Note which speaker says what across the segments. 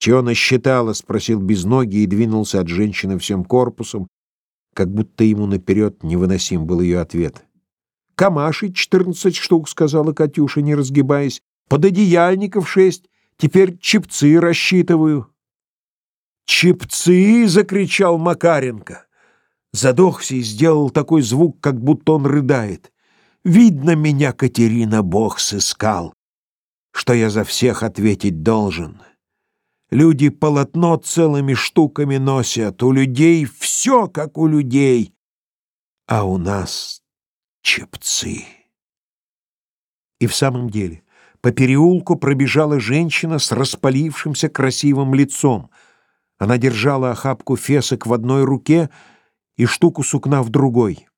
Speaker 1: «Чего насчитала?» — спросил безногий и двинулся от женщины всем корпусом, как будто ему наперед невыносим был ее ответ. «Камаши четырнадцать штук», — сказала Катюша, не разгибаясь, «пододеяльников шесть, теперь чепцы рассчитываю». «Чепцы!» — закричал Макаренко. Задохся и сделал такой звук, как будто он рыдает. «Видно, меня, Катерина, Бог сыскал, что я за всех ответить должен». Люди полотно целыми штуками носят, у людей все, как у людей, а у нас чепцы. И в самом деле по переулку пробежала женщина с распалившимся красивым лицом. Она держала охапку фесок в одной руке и штуку сукна в другой.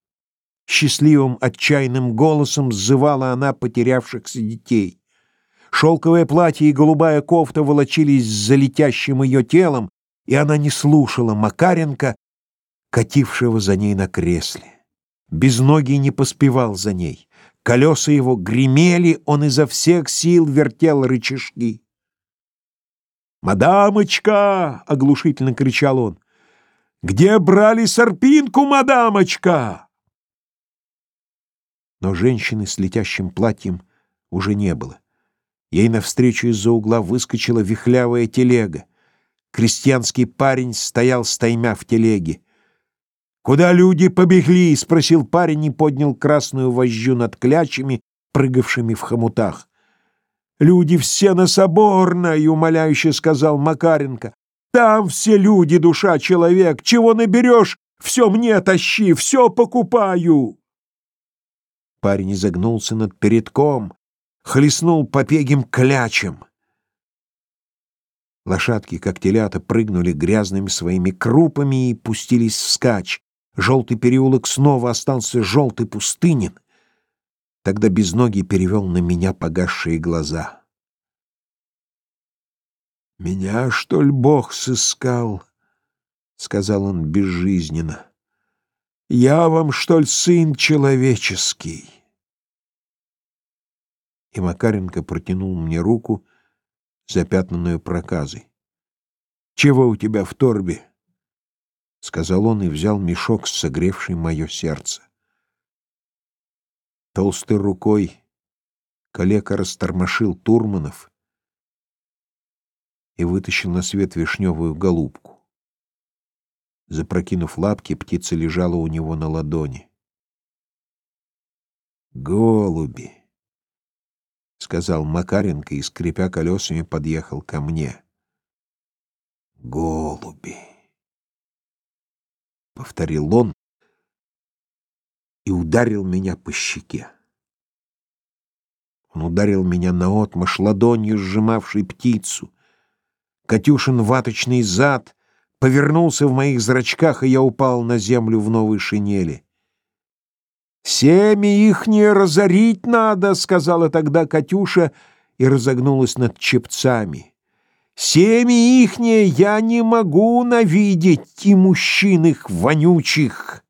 Speaker 1: Счастливым отчаянным голосом зывала она потерявшихся детей. Шелковое платье и голубая кофта волочились за летящим ее телом, и она не слушала Макаренко, катившего за ней на кресле. Безногий не поспевал за ней. Колеса его гремели, он изо всех сил вертел рычажки. «Мадамочка!» — оглушительно кричал он. «Где брали сорпинку, мадамочка?» Но женщины с летящим платьем уже не было. Ей навстречу из-за угла выскочила вихлявая телега. Крестьянский парень стоял стаймя в телеге. «Куда люди побегли?» — спросил парень и поднял красную вожжу над клячами, прыгавшими в хомутах. «Люди все на Соборной!» — умоляюще сказал Макаренко. «Там все люди, душа человек! Чего наберешь, все мне тащи, все покупаю!» Парень изогнулся над передком, хлестнул по пегим клячем. Лошадки, как телята, прыгнули грязными своими крупами и пустились вскачь. Желтый переулок снова остался желтый пустынен. Тогда безногий перевел на меня погасшие глаза. «Меня, что ли, Бог сыскал?» — сказал он безжизненно. «Я вам, что ли, сын человеческий?» И Макаренко протянул мне руку, запятнанную проказой. «Чего у тебя в торбе?» — сказал он и взял мешок, согревший мое сердце. Толстой рукой калека растормошил Турманов и вытащил на свет вишневую голубку. Запрокинув лапки, птица лежала у него на ладони. «Голуби!» — сказал Макаренко и, скрипя колесами, подъехал ко мне. «Голуби!» — повторил он и ударил меня по щеке. Он ударил меня наотмашь ладонью, сжимавшей птицу. Катюшин ваточный зад повернулся в моих зрачках, и я упал на землю в новой шинели. «Семя ихнее разорить надо», — сказала тогда Катюша и разогнулась над чепцами. «Семя ихнее я не могу навидеть, и мужчин их вонючих».